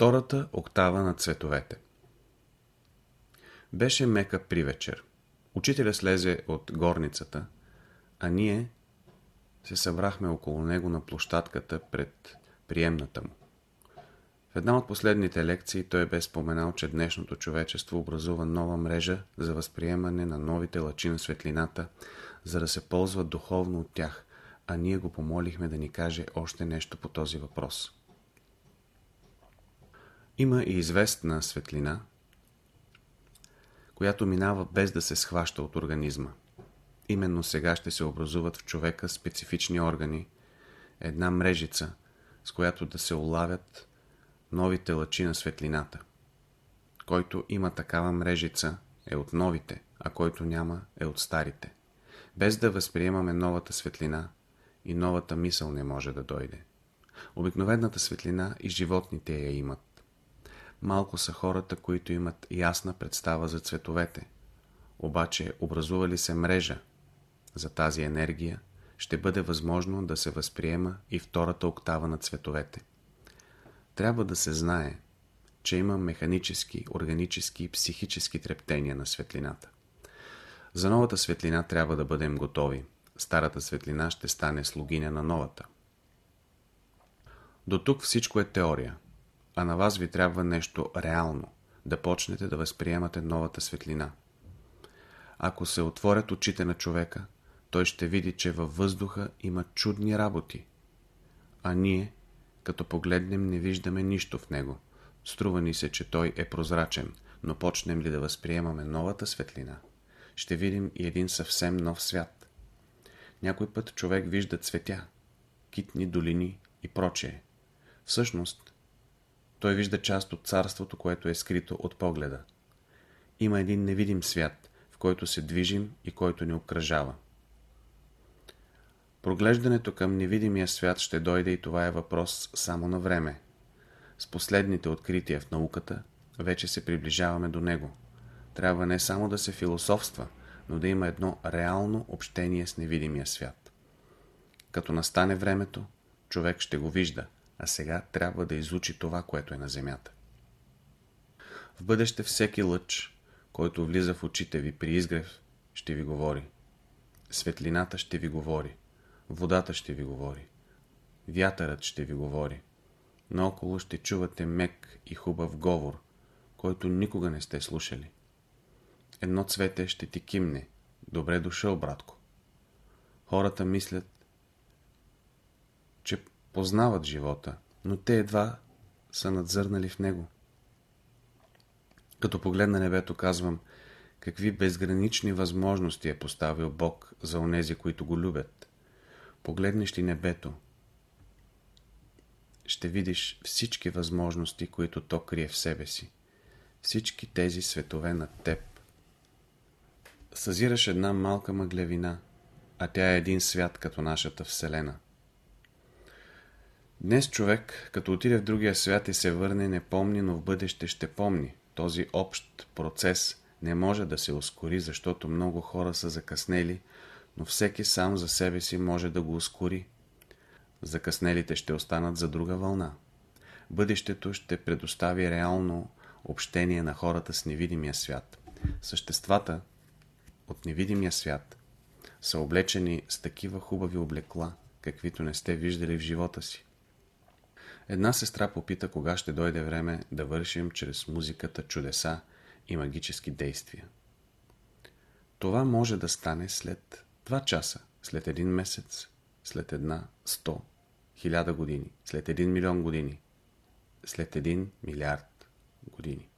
Втората октава на цветовете Беше мека при вечер. Учителя слезе от горницата, а ние се събрахме около него на площадката пред приемната му. В една от последните лекции той бе споменал, че днешното човечество образува нова мрежа за възприемане на новите лъчи на светлината, за да се ползва духовно от тях, а ние го помолихме да ни каже още нещо по този въпрос. Има и известна светлина, която минава без да се схваща от организма. Именно сега ще се образуват в човека специфични органи, една мрежица, с която да се улавят новите лъчи на светлината. Който има такава мрежица е от новите, а който няма е от старите. Без да възприемаме новата светлина и новата мисъл не може да дойде. Обикновената светлина и животните я имат. Малко са хората, които имат ясна представа за цветовете. Обаче образува ли се мрежа за тази енергия, ще бъде възможно да се възприема и втората октава на цветовете. Трябва да се знае, че има механически, органически и психически трептения на светлината. За новата светлина трябва да бъдем готови. Старата светлина ще стане слугиня на новата. До тук всичко е теория, а на вас ви трябва нещо реално, да почнете да възприемате новата светлина. Ако се отворят очите на човека, той ще види, че във въздуха има чудни работи, а ние като погледнем, не виждаме нищо в него. Струва ни се, че той е прозрачен, но почнем ли да възприемаме новата светлина, ще видим и един съвсем нов свят. Някой път човек вижда цветя, китни долини и прочее. Всъщност, той вижда част от царството, което е скрито от погледа. Има един невидим свят, в който се движим и който ни обкръжава. Проглеждането към невидимия свят ще дойде и това е въпрос само на време. С последните открития в науката вече се приближаваме до него. Трябва не само да се философства, но да има едно реално общение с невидимия свят. Като настане времето, човек ще го вижда, а сега трябва да изучи това, което е на земята. В бъдеще всеки лъч, който влиза в очите ви при изгрев, ще ви говори. Светлината ще ви говори. Водата ще ви говори. Вятърът ще ви говори. Наоколо ще чувате мек и хубав говор, който никога не сте слушали. Едно цвете ще ти кимне. Добре дошъл, братко. Хората мислят, познават живота, но те едва са надзърнали в него. Като погледна небето, казвам, какви безгранични възможности е поставил Бог за онези, които го любят. Погледнеш ли небето, ще видиш всички възможности, които то крие в себе си. Всички тези светове на теб. Съзираш една малка мъглевина, а тя е един свят като нашата Вселена. Днес човек, като отиде в другия свят и се върне, не помни, но в бъдеще ще помни. Този общ процес не може да се ускори, защото много хора са закъснели, но всеки сам за себе си може да го ускори. Закъснелите ще останат за друга вълна. Бъдещето ще предостави реално общение на хората с невидимия свят. Съществата от невидимия свят са облечени с такива хубави облекла, каквито не сте виждали в живота си. Една сестра попита кога ще дойде време да вършим чрез музиката чудеса и магически действия. Това може да стане след Два часа, след един месец, след една, сто, хиляда години, след един милион години, след един милиард години.